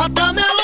Roda melódica